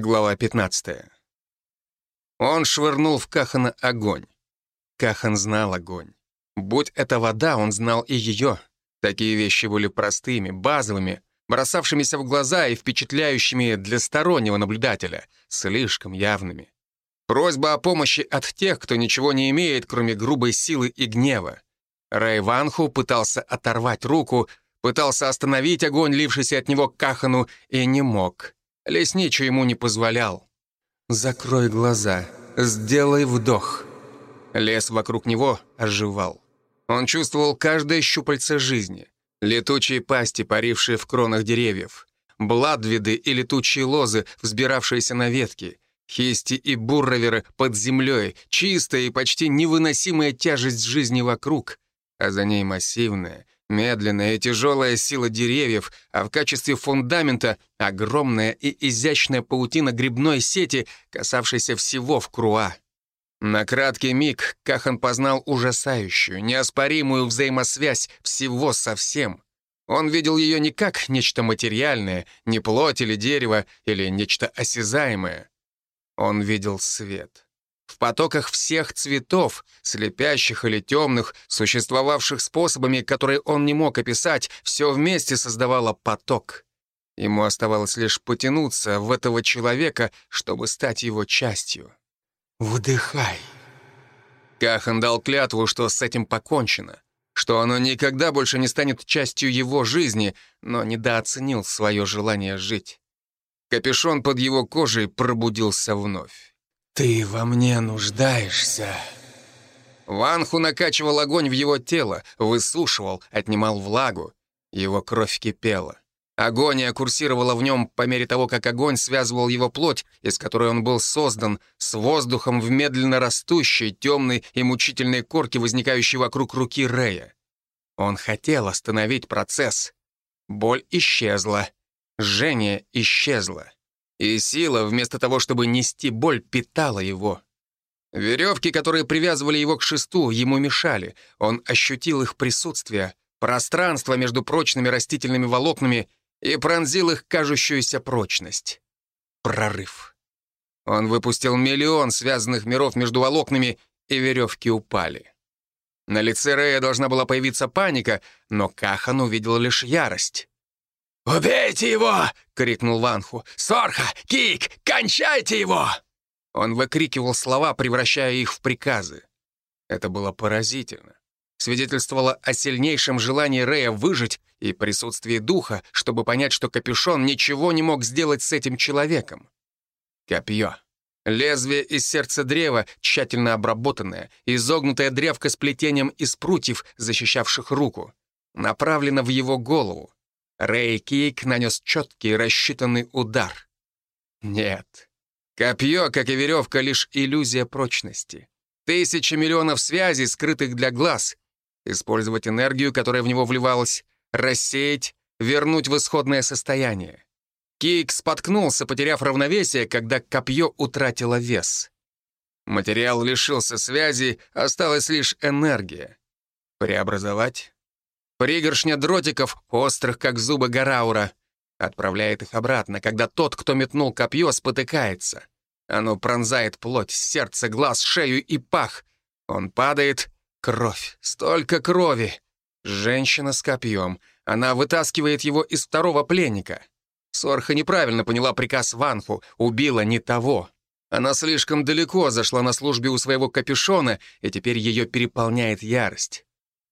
Глава 15. Он швырнул в Кахана огонь. Кахан знал огонь. Будь это вода, он знал и ее. Такие вещи были простыми, базовыми, бросавшимися в глаза и впечатляющими для стороннего наблюдателя, слишком явными. Просьба о помощи от тех, кто ничего не имеет, кроме грубой силы и гнева. Рэй Ванху пытался оторвать руку, пытался остановить огонь, лившийся от него к Кахану, и не мог. Лесничий ему не позволял. «Закрой глаза, сделай вдох». Лес вокруг него оживал. Он чувствовал каждое щупальце жизни. Летучие пасти, парившие в кронах деревьев. Бладвиды и летучие лозы, взбиравшиеся на ветки. Хисти и бурроверы под землей. Чистая и почти невыносимая тяжесть жизни вокруг. А за ней массивная, Медленная и тяжелая сила деревьев, а в качестве фундамента огромная и изящная паутина грибной сети, касавшейся всего в круа. На краткий миг Кахан познал ужасающую, неоспоримую взаимосвязь всего со всем. Он видел ее не как нечто материальное, не плоть или дерево, или нечто осязаемое. Он видел свет в потоках всех цветов, слепящих или темных, существовавших способами, которые он не мог описать, все вместе создавало поток. Ему оставалось лишь потянуться в этого человека, чтобы стать его частью. «Вдыхай». Кахан дал клятву, что с этим покончено, что оно никогда больше не станет частью его жизни, но недооценил свое желание жить. Капюшон под его кожей пробудился вновь. «Ты во мне нуждаешься». Ванху накачивал огонь в его тело, высушивал, отнимал влагу. Его кровь кипела. Агония курсировала в нем по мере того, как огонь связывал его плоть, из которой он был создан, с воздухом в медленно растущей, темной и мучительной корке, возникающей вокруг руки Рея. Он хотел остановить процесс. Боль исчезла. Жжение исчезло. И сила, вместо того, чтобы нести боль, питала его. Веревки, которые привязывали его к шесту, ему мешали. Он ощутил их присутствие, пространство между прочными растительными волокнами и пронзил их кажущуюся прочность. Прорыв. Он выпустил миллион связанных миров между волокнами, и веревки упали. На лице Рея должна была появиться паника, но Кахан увидел лишь ярость. «Убейте его!» — крикнул Ванху. «Сорха! Кик! Кончайте его!» Он выкрикивал слова, превращая их в приказы. Это было поразительно. Свидетельствовало о сильнейшем желании Рэя выжить и присутствии духа, чтобы понять, что Капюшон ничего не мог сделать с этим человеком. Копье. Лезвие из сердца древа, тщательно обработанное, изогнутая древко с плетением из прутьев, защищавших руку, направлено в его голову. Рэй Кик нанес четкий рассчитанный удар. Нет. Копье, как и веревка, лишь иллюзия прочности. Тысячи миллионов связей, скрытых для глаз. Использовать энергию, которая в него вливалась, рассеять, вернуть в исходное состояние. Кик споткнулся, потеряв равновесие, когда копье утратило вес. Материал лишился связи, осталась лишь энергия. Преобразовать? Пригоршня дротиков, острых, как зубы Гараура, отправляет их обратно, когда тот, кто метнул копье, спотыкается. Оно пронзает плоть, сердце, глаз, шею и пах. Он падает. Кровь. Столько крови. Женщина с копьем. Она вытаскивает его из второго пленника. Сорха неправильно поняла приказ Ванху. Убила не того. Она слишком далеко зашла на службе у своего капюшона, и теперь ее переполняет ярость.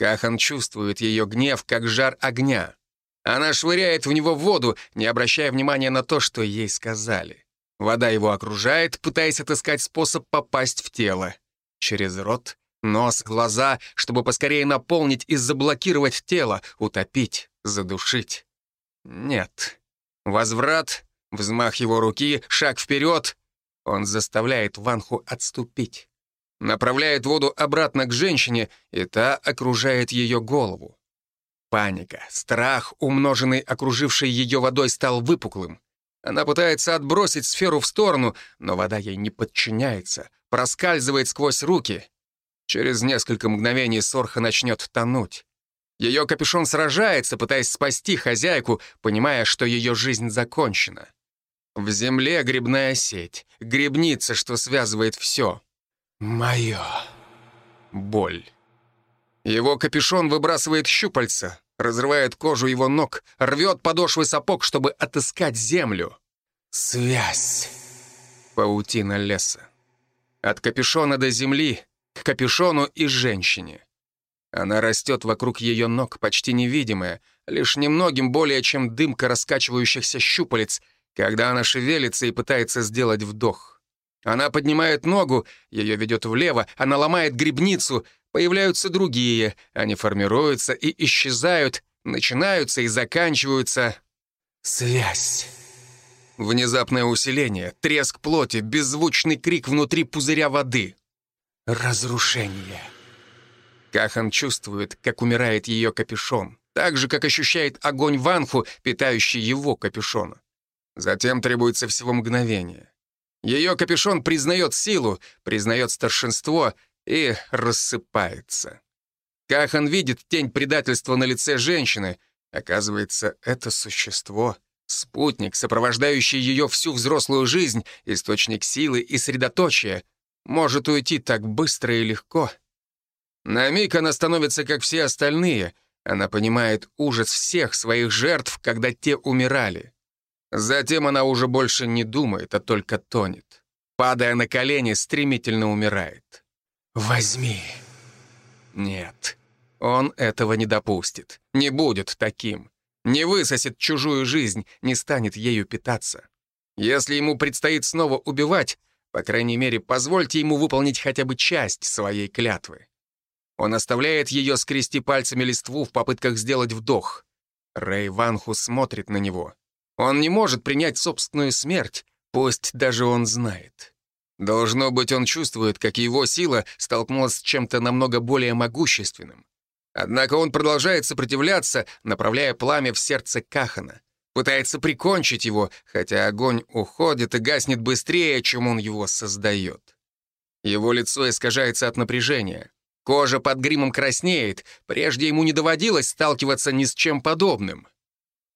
Кахан чувствует ее гнев, как жар огня. Она швыряет в него воду, не обращая внимания на то, что ей сказали. Вода его окружает, пытаясь отыскать способ попасть в тело. Через рот, нос, глаза, чтобы поскорее наполнить и заблокировать тело, утопить, задушить. Нет. Возврат, взмах его руки, шаг вперед. Он заставляет Ванху отступить направляет воду обратно к женщине, и та окружает ее голову. Паника, страх, умноженный окружившей ее водой, стал выпуклым. Она пытается отбросить сферу в сторону, но вода ей не подчиняется, проскальзывает сквозь руки. Через несколько мгновений Сорха начнет тонуть. Ее капюшон сражается, пытаясь спасти хозяйку, понимая, что ее жизнь закончена. В земле грибная сеть, грибница, что связывает все. Мое. Боль. Его капюшон выбрасывает щупальца, разрывает кожу его ног, рвет подошвы сапог, чтобы отыскать землю. Связь. Паутина леса. От капюшона до земли, к капюшону и женщине. Она растет вокруг ее ног, почти невидимая, лишь немногим более, чем дымка раскачивающихся щупалец, когда она шевелится и пытается сделать вдох. Она поднимает ногу, ее ведет влево, она ломает грибницу, появляются другие, они формируются и исчезают, начинаются и заканчиваются. Связь. Внезапное усиление, треск плоти, беззвучный крик внутри пузыря воды. Разрушение. Кахан чувствует, как умирает ее капюшон, так же, как ощущает огонь Ванху, питающий его капюшон. Затем требуется всего мгновение. Ее капюшон признает силу, признает старшинство и рассыпается. Кахан видит тень предательства на лице женщины. Оказывается, это существо — спутник, сопровождающий ее всю взрослую жизнь, источник силы и средоточия, может уйти так быстро и легко — на миг она становится как все остальные. Она понимает ужас всех своих жертв, когда те умирали. Затем она уже больше не думает, а только тонет. Падая на колени, стремительно умирает. «Возьми». Нет, он этого не допустит. Не будет таким. Не высосет чужую жизнь, не станет ею питаться. Если ему предстоит снова убивать, по крайней мере, позвольте ему выполнить хотя бы часть своей клятвы. Он оставляет ее скрести пальцами листву в попытках сделать вдох. Рэй Ванху смотрит на него. Он не может принять собственную смерть, пусть даже он знает. Должно быть, он чувствует, как его сила столкнулась с чем-то намного более могущественным. Однако он продолжает сопротивляться, направляя пламя в сердце Кахана. Пытается прикончить его, хотя огонь уходит и гаснет быстрее, чем он его создает. Его лицо искажается от напряжения. Кожа под гримом краснеет, прежде ему не доводилось сталкиваться ни с чем подобным.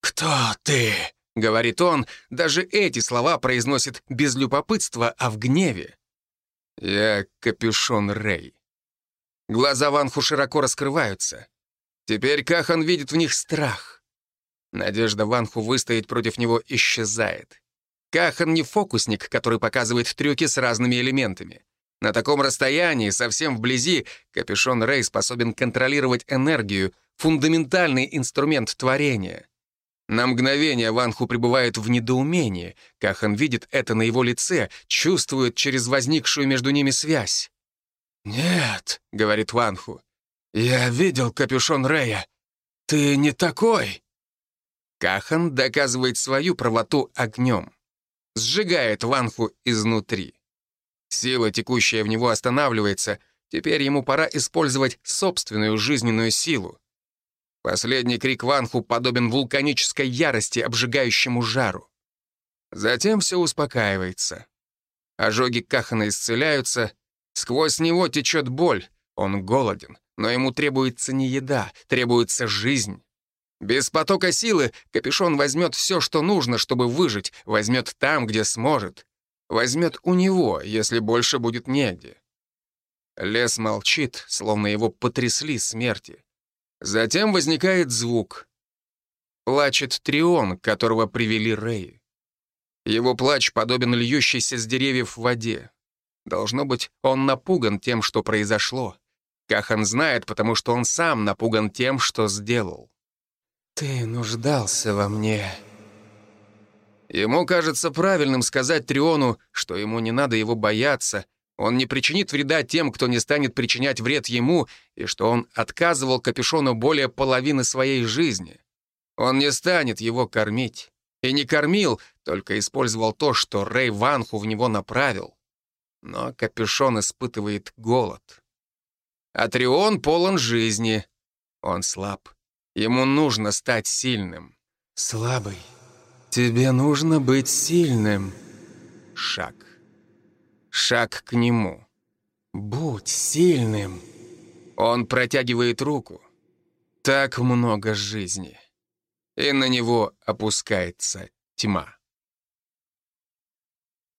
«Кто ты?» — говорит он, даже эти слова произносит без любопытства, а в гневе. «Я капюшон Рэй». Глаза Ванху широко раскрываются. Теперь Кахан видит в них страх. Надежда Ванху выстоять против него исчезает. Кахан не фокусник, который показывает трюки с разными элементами. На таком расстоянии, совсем вблизи, капюшон Рэй способен контролировать энергию, фундаментальный инструмент творения. На мгновение Ванху пребывает в недоумении. Кахан видит это на его лице, чувствует через возникшую между ними связь. «Нет», — говорит Ванху, — «я видел капюшон Рэя. Ты не такой». Кахан доказывает свою правоту огнем. Сжигает Ванху изнутри. Сила, текущая в него, останавливается. Теперь ему пора использовать собственную жизненную силу. Последний крик Ванху подобен вулканической ярости, обжигающему жару. Затем все успокаивается. Ожоги Кахана исцеляются. Сквозь него течет боль. Он голоден, но ему требуется не еда, требуется жизнь. Без потока силы капюшон возьмет все, что нужно, чтобы выжить, возьмет там, где сможет. Возьмет у него, если больше будет негде. Лес молчит, словно его потрясли смерти. Затем возникает звук. Плачет Трион, которого привели Рэй. Его плач подобен льющейся с деревьев в воде. Должно быть, он напуган тем, что произошло. Кахан знает, потому что он сам напуган тем, что сделал. «Ты нуждался во мне», Ему кажется правильным сказать Триону, что ему не надо его бояться, он не причинит вреда тем, кто не станет причинять вред ему, и что он отказывал Капюшону более половины своей жизни. Он не станет его кормить. И не кормил, только использовал то, что Рэй Ванху в него направил. Но Капюшон испытывает голод. А Трион полон жизни. Он слаб. Ему нужно стать сильным. «Слабый», «Тебе нужно быть сильным». Шаг. Шаг к нему. «Будь сильным». Он протягивает руку. Так много жизни. И на него опускается тьма.